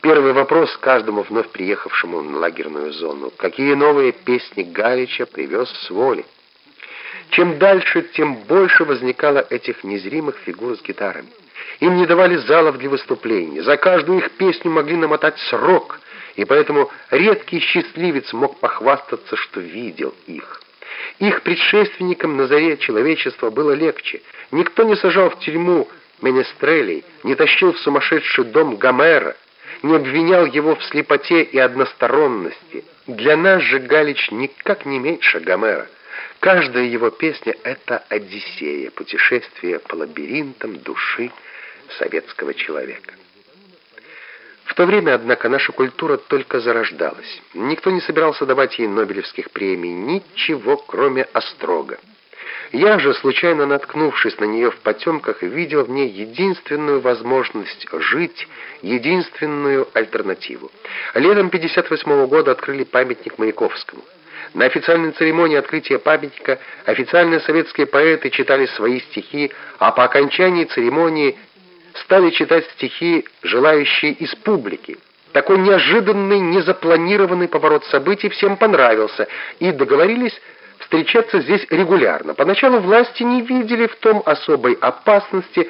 Первый вопрос каждому вновь приехавшему на лагерную зону. Какие новые песни Галича привез с воли? Чем дальше, тем больше возникало этих незримых фигур с гитарами. Им не давали залов для выступлений. За каждую их песню могли намотать срок, и поэтому редкий счастливец мог похвастаться, что видел их. Их предшественникам на заре человечества было легче. Никто не сажал в тюрьму Менестрелей, не тащил в сумасшедший дом Гомера, не обвинял его в слепоте и односторонности. Для нас же Галич никак не меньше Гомера. Каждая его песня — это Одиссея, путешествие по лабиринтам души советского человека. В то время, однако, наша культура только зарождалась. Никто не собирался давать ей Нобелевских премий, ничего, кроме Острога. Я же, случайно наткнувшись на нее в потемках, видел в ней единственную возможность жить, единственную альтернативу. Летом 58 года открыли памятник Маяковскому. На официальной церемонии открытия памятника официальные советские поэты читали свои стихи, а по окончании церемонии стали читать стихи, желающие из публики. Такой неожиданный, незапланированный поворот событий всем понравился, и договорились встречаться здесь регулярно. Поначалу власти не видели в том особой опасности.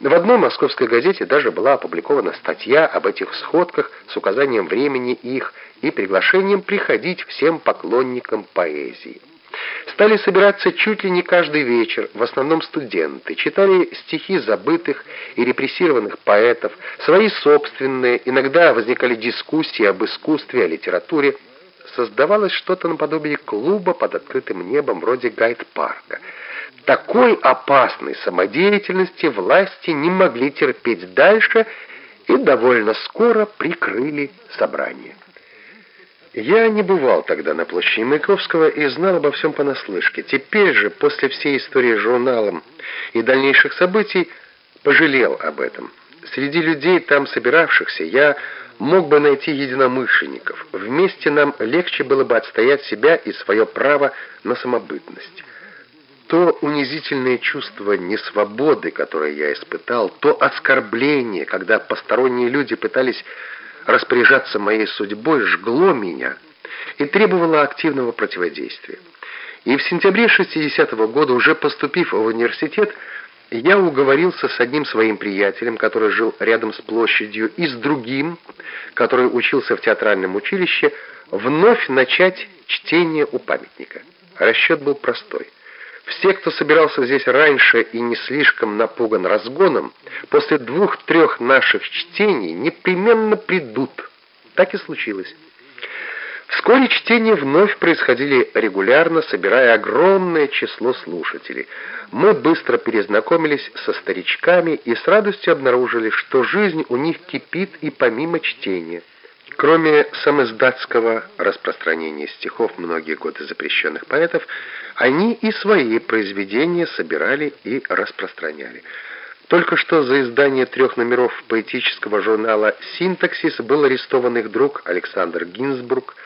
В одной московской газете даже была опубликована статья об этих сходках с указанием времени их и приглашением приходить всем поклонникам поэзии. Стали собираться чуть ли не каждый вечер, в основном студенты, читали стихи забытых и репрессированных поэтов, свои собственные, иногда возникали дискуссии об искусстве, о литературе. Создавалось что-то наподобие клуба под открытым небом, вроде гайд-парка. Такой опасной самодеятельности власти не могли терпеть дальше и довольно скоро прикрыли собрание. Я не бывал тогда на площади Маяковского и знал обо всем понаслышке. Теперь же, после всей истории с журналом и дальнейших событий, пожалел об этом. Среди людей там собиравшихся я мог бы найти единомышленников. Вместе нам легче было бы отстоять себя и свое право на самобытность. То унизительное чувство несвободы, которое я испытал, то оскорбление, когда посторонние люди пытались распоряжаться моей судьбой жгло меня и требовало активного противодействия. И в сентябре 60 -го года, уже поступив в университет, я уговорился с одним своим приятелем, который жил рядом с площадью, и с другим, который учился в театральном училище, вновь начать чтение у памятника. Расчет был простой. Все, кто собирался здесь раньше и не слишком напуган разгоном, после двух-трех наших чтений непременно придут. Так и случилось. Вскоре чтения вновь происходили регулярно, собирая огромное число слушателей. Мы быстро перезнакомились со старичками и с радостью обнаружили, что жизнь у них кипит и помимо чтения. Кроме самоздатского распространения стихов многие годы запрещенных поэтов, они и свои произведения собирали и распространяли. Только что за издание трех номеров поэтического журнала «Синтаксис» был арестован их друг Александр Гинзбург,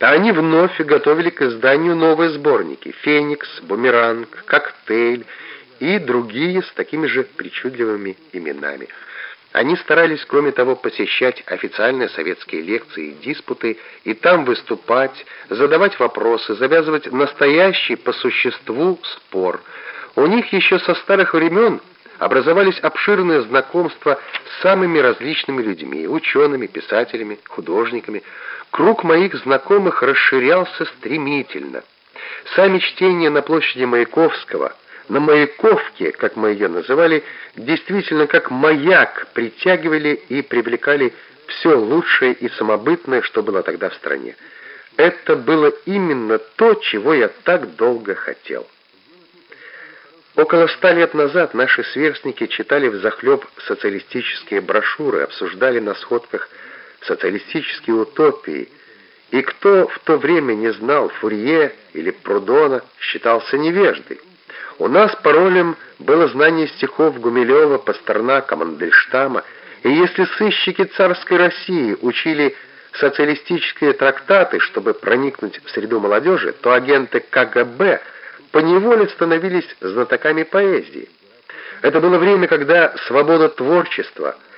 а они вновь готовили к изданию новые сборники «Феникс», «Бумеранг», «Коктейль» и другие с такими же причудливыми именами – они старались, кроме того, посещать официальные советские лекции и диспуты, и там выступать, задавать вопросы, завязывать настоящий по существу спор. У них еще со старых времен образовались обширные знакомства с самыми различными людьми, учеными, писателями, художниками. Круг моих знакомых расширялся стремительно. Сами чтения на площади Маяковского – на Маяковке, как мы ее называли, действительно как маяк притягивали и привлекали все лучшее и самобытное, что было тогда в стране. Это было именно то, чего я так долго хотел. Около ста лет назад наши сверстники читали взахлеб социалистические брошюры, обсуждали на сходках социалистические утопии, и кто в то время не знал Фурье или Прудона, считался невеждой. У нас паролем было знание стихов Гумилева, Пастернака, Мандельштама, и если сыщики царской России учили социалистические трактаты, чтобы проникнуть в среду молодежи, то агенты КГБ поневоле становились знатоками поэзии. Это было время, когда свобода творчества –